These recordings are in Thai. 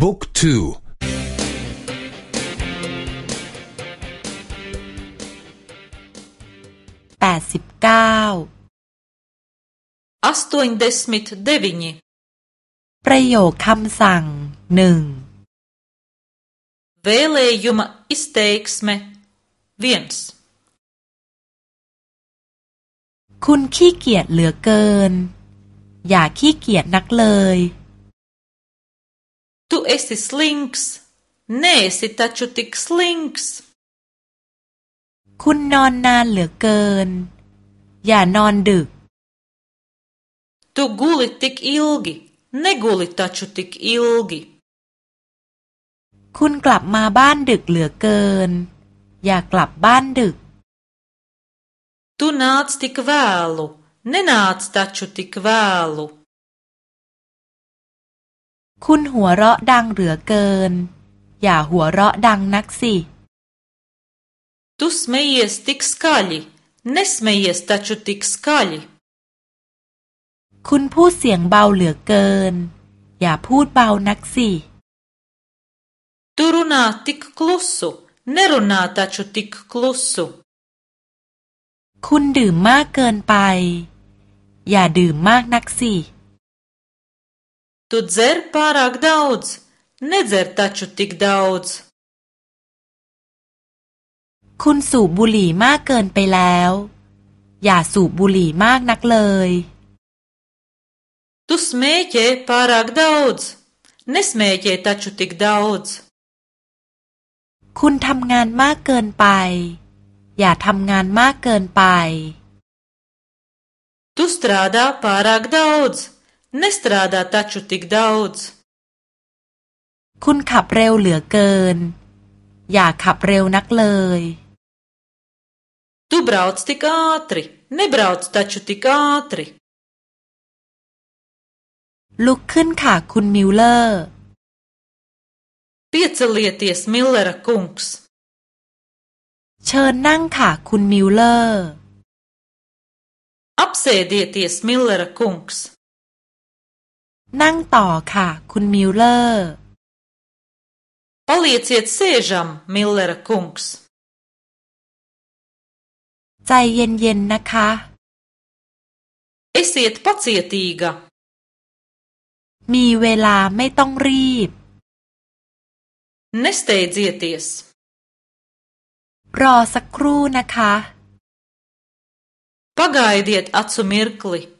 บุ๊กทูแปดสิบเก้า astoņdesmit deviņi ประโยคคำสั่งหนึ่ง vēlējuma izteiksme viens คุณขี้เกียจเหลือเกิน อย่าขี้เกียจนักเลย Tu esi slinks, neesi taču tik slinks. คุณนอนนานเหลือเกิน อย่านอนดึก Tu guli tik ilgi, neguli taču tik ilgi. คุณกลับมาบ้านดึกเหลือเกิน อย่ากลับบ้านดึก Tu nāc tik vēlu, nenāc taču tik vēlu. คุณหัวเราะดังเหลือเกิน อย่าหัวเราะดังนักสิ Tu smejies tik skaļi, nesmejies taču tik skaļi. คุณพูดเสียงเบาเหลือเกิน อย่าพูดเบานักสิ Tu runā tik klusu, nerunā taču tik klusu. คุณดื่มมากเกินไป อย่าดื่มมากนักสิ Tu dzer pārāk daudz, nedzer taču tik daudz. คุณสูบบุหรี่มากเกินไปแล้ว อย่าสูบบุหรี่มากนักเลย Tu smēķē pārāk daudz, nesmēķē taču tik daudz. คุณทำงานมากเกินไป อย่าทำงานมากเกินไป Tu strādā pārāk daudz, nestrādā taču tik daudz. คุณขับเร็วเหลือเกิน อย่าขับเร็วนักเลย Tu brauc tik ātri, nebrauc taču tik ātri. ลุกขึ้นค่ะคุณมิลเลอร์ Piecelieties, Millera kungs! เชิญนั่งค่ะคุณมิลเลอร์ Apsēdieties, Millera kungs! นั่งต่อค่ะ คุณมิลเลอร์ Palieciet sēžam, Millera kungs! ใจเย็นๆนะคะ Esiet pacietīga! มีเวลาไม่ต้องรีบ Nesteidzieties! รอสักครู่นะคะ Pagaidiet acu mirkli!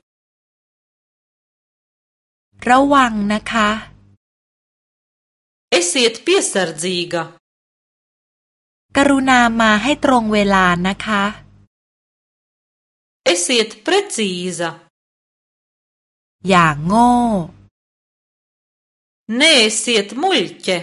ระวังนะคะ Esiet piesardzīga! กรุณามาให้ตรงเวลานะคะ Esiet precīza! อย่างโง่ Neesiet muļķe!